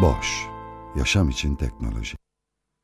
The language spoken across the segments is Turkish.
Boş, yaşam için teknoloji.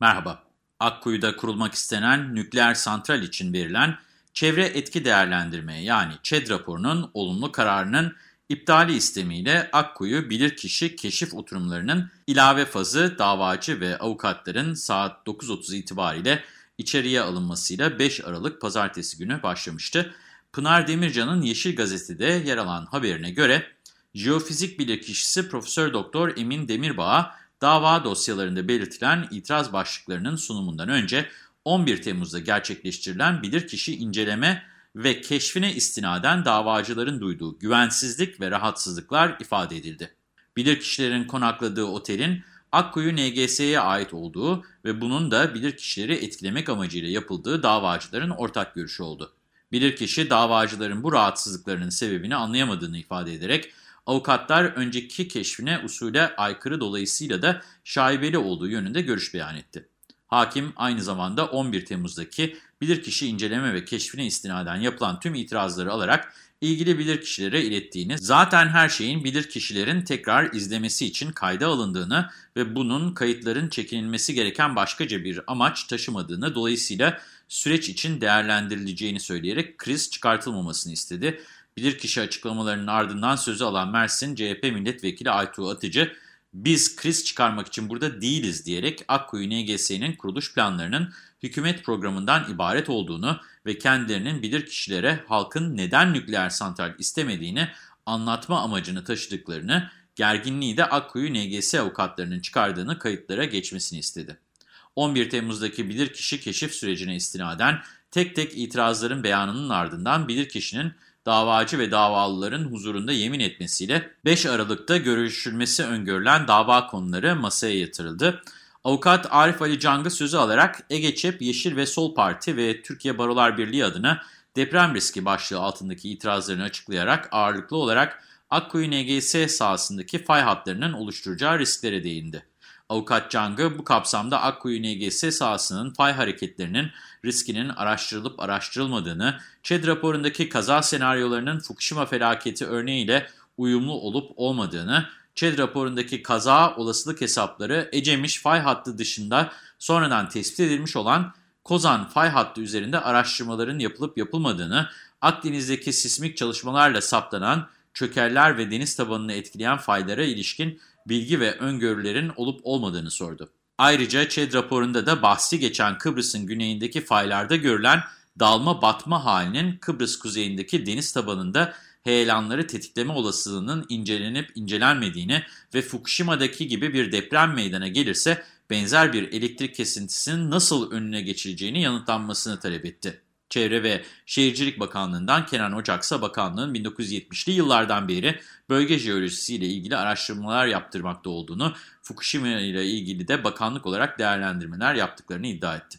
Merhaba, Akkuyu'da kurulmak istenen nükleer santral için verilen çevre etki değerlendirme yani ÇED raporunun olumlu kararının iptali istemiyle Akkuyu bilirkişi keşif oturumlarının ilave fazı davacı ve avukatların saat 9.30 itibariyle içeriye alınmasıyla 5 Aralık pazartesi günü başlamıştı. Pınar Demircan'ın Yeşil Gazete'de yer alan haberine göre jeofizik bilirkişisi Profesör Doktor Emin Demirbağ dava dosyalarında belirtilen itiraz başlıklarının sunumundan önce 11 Temmuz'da gerçekleştirilen bilirkişi inceleme ve keşfine istinaden davacıların duyduğu güvensizlik ve rahatsızlıklar ifade edildi. Bilirkişilerin konakladığı otelin Akkuyu NGS'ye ait olduğu ve bunun da bilirkişileri etkilemek amacıyla yapıldığı davacıların ortak görüşü oldu. Bilirkişi davacıların bu rahatsızlıklarının sebebini anlayamadığını ifade ederek avukatlar önceki keşfine usule aykırı dolayısıyla da şaibeli olduğu yönünde görüş beyan etti. Hakim aynı zamanda 11 Temmuz'daki bilirkişi inceleme ve keşfine istinaden yapılan tüm itirazları alarak ilgili bilirkişilere ilettiğini, zaten her şeyin bilirkişilerin tekrar izlemesi için kayda alındığını ve bunun kayıtların çekinilmesi gereken başkaca bir amaç taşımadığını, dolayısıyla süreç için değerlendirileceğini söyleyerek kriz çıkartılmamasını istedi. Bilirkişi açıklamalarının ardından sözü alan Mersin CHP Milletvekili Aytuğ Atıcı, biz kriz çıkarmak için burada değiliz diyerek Akkuyu NGS'nin kuruluş planlarının hükümet programından ibaret olduğunu ve kendilerinin bilirkişilere halkın neden nükleer santral istemediğini anlatma amacını taşıdıklarını, gerginliği de Akkuyu NGS avukatlarının çıkardığını kayıtlara geçmesini istedi. 11 Temmuz'daki bilirkişi keşif sürecine istinaden tek tek itirazların beyanının ardından bilirkişinin davacı ve davalıların huzurunda yemin etmesiyle 5 Aralık'ta görüşülmesi öngörülen dava konuları masaya yatırıldı. Avukat Arif Ali Cang'ı sözü alarak Ege ÇEP, Yeşil ve Sol Parti ve Türkiye Barolar Birliği adına deprem riski başlığı altındaki itirazlarını açıklayarak ağırlıklı olarak Akkuyu NGS sahasındaki fay hatlarının oluşturacağı risklere değindi. Avukat Cang'ı bu kapsamda Akkuyu NGS sahasının fay hareketlerinin riskinin araştırılıp araştırılmadığını, ÇED raporundaki kaza senaryolarının Fukushima felaketi örneğiyle uyumlu olup olmadığını, ÇED raporundaki kaza olasılık hesapları Ecemiş fay hattı dışında sonradan tespit edilmiş olan Kozan fay hattı üzerinde araştırmaların yapılıp yapılmadığını, Akdeniz'deki sismik çalışmalarla saptanan çökerler ve deniz tabanını etkileyen faylara ilişkin bilgi ve öngörülerin olup olmadığını sordu. Ayrıca ÇED raporunda da bahsi geçen Kıbrıs'ın güneyindeki faylarda görülen dalma batma halinin Kıbrıs kuzeyindeki deniz tabanında heyelanları tetikleme olasılığının incelenip incelenmediğini ve Fukushima'daki gibi bir deprem meydana gelirse benzer bir elektrik kesintisinin nasıl önüne geçileceğini yanıtlanmasını talep etti. Çevre ve Şehircilik Bakanlığı'ndan Kenan Ocaksa bakanlığın 1970'li yıllardan beri bölge jeolojisiyle ilgili araştırmalar yaptırmakta olduğunu, Fukushima ile ilgili de bakanlık olarak değerlendirmeler yaptıklarını iddia etti.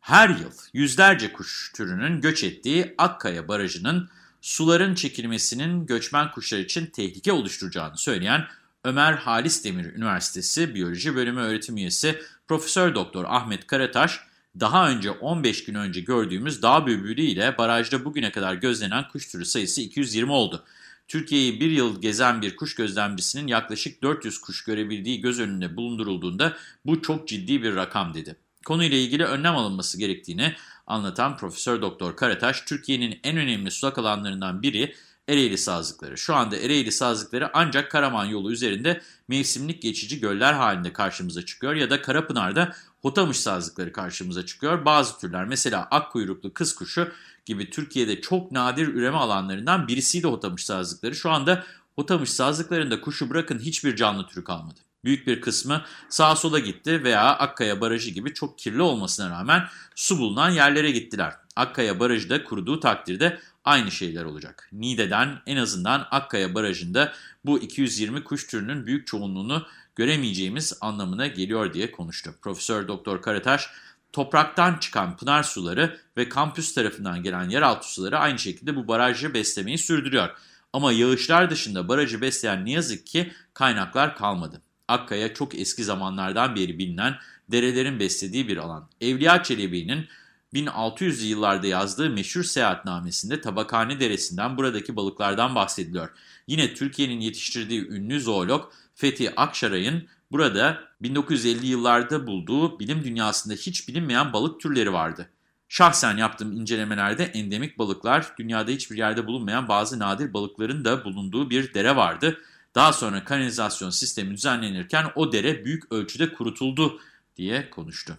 Her yıl yüzlerce kuş türünün göç ettiği Akkaya Barajı'nın suların çekilmesinin göçmen kuşlar için tehlike oluşturacağını söyleyen Ömer Halis Demir Üniversitesi Biyoloji Bölümü öğretim üyesi Profesör Doktor Ahmet Karataş, daha önce 15 gün önce gördüğümüz dağ bülbülü ile barajda bugüne kadar gözlenen kuş türü sayısı 220 oldu. Türkiye'yi bir yıl gezen bir kuş gözlemcisinin yaklaşık 400 kuş görebildiği göz önünde bulundurulduğunda bu çok ciddi bir rakam dedi. Konuyla ilgili önlem alınması gerektiğini anlatan Profesör Doktor Karataş, Türkiye'nin en önemli sulak alanlarından biri Ereğli Sazlıkları. Şu anda Ereğli Sazlıkları ancak Karaman yolu üzerinde mevsimlik geçici göller halinde karşımıza çıkıyor ya da Karapınar'da Hotamış Sazlıkları karşımıza çıkıyor. Bazı türler mesela akkuyruklu kız kuşu gibi Türkiye'de çok nadir üreme alanlarından birisiydi Hotamış Sazlıkları. Şu anda Hotamış Sazlıkları'nda kuşu bırakın hiçbir canlı türü kalmadı. Büyük bir kısmı sağa sola gitti veya Akkaya Barajı gibi çok kirli olmasına rağmen su bulunan yerlere gittiler. Akkaya Barajı da kuruduğu takdirde aynı şeyler olacak. Niğde'den en azından Akkaya Barajı'nda bu 220 kuş türünün büyük çoğunluğunu göremeyeceğimiz anlamına geliyor diye konuştu. Profesör Doktor Karataş, topraktan çıkan pınar suları ve kampüs tarafından gelen yeraltı suları aynı şekilde bu barajı beslemeyi sürdürüyor. Ama yağışlar dışında barajı besleyen ne yazık ki kaynaklar kalmadı. Akkaya çok eski zamanlardan beri bilinen derelerin beslediği bir alan. Evliya Çelebi'nin 1600'lü yıllarda yazdığı meşhur seyahatnamesinde Tabakhane Deresi'nden buradaki balıklardan bahsediliyor. Yine Türkiye'nin yetiştirdiği ünlü zoolog Fethi Akşaray'ın burada 1950 yıllarda bulduğu bilim dünyasında hiç bilinmeyen balık türleri vardı. Şahsen yaptığım incelemelerde endemik balıklar, dünyada hiçbir yerde bulunmayan bazı nadir balıkların da bulunduğu bir dere vardı. Daha sonra kanalizasyon sistemi düzenlenirken o dere büyük ölçüde kurutuldu diye konuştu.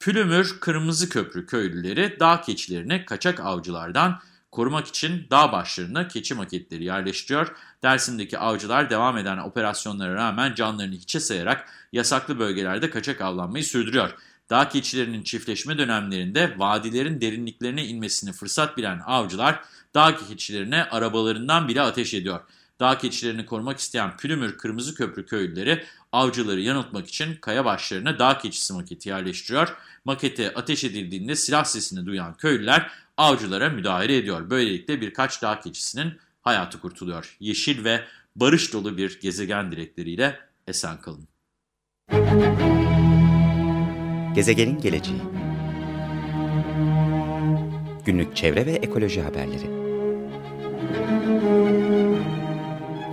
Pülümür Kırmızı Köprü köylüleri dağ keçilerini kaçak avcılardan korumak için dağ başlarına keçi maketleri yerleştiriyor. Dersim'deki avcılar devam eden operasyonlara rağmen canlarını hiçe sayarak yasaklı bölgelerde kaçak avlanmayı sürdürüyor. Dağ keçilerinin çiftleşme dönemlerinde vadilerin derinliklerine inmesini fırsat bilen avcılar dağ keçilerine arabalarından bile ateş ediyor. Dağ keçilerini korumak isteyen Pülümür Kırmızı Köprü köylüleri avcıları yanıltmak için kaya başlarına dağ keçisi maketi yerleştiriyor. Makete ateş edildiğinde silah sesini duyan köylüler avcılara müdahale ediyor. Böylelikle birkaç dağ keçisinin hayatı kurtuluyor. Yeşil ve barış dolu bir gezegen dilekleriyle esen kalın. Gezegenin geleceği Günlük çevre ve ekoloji haberleri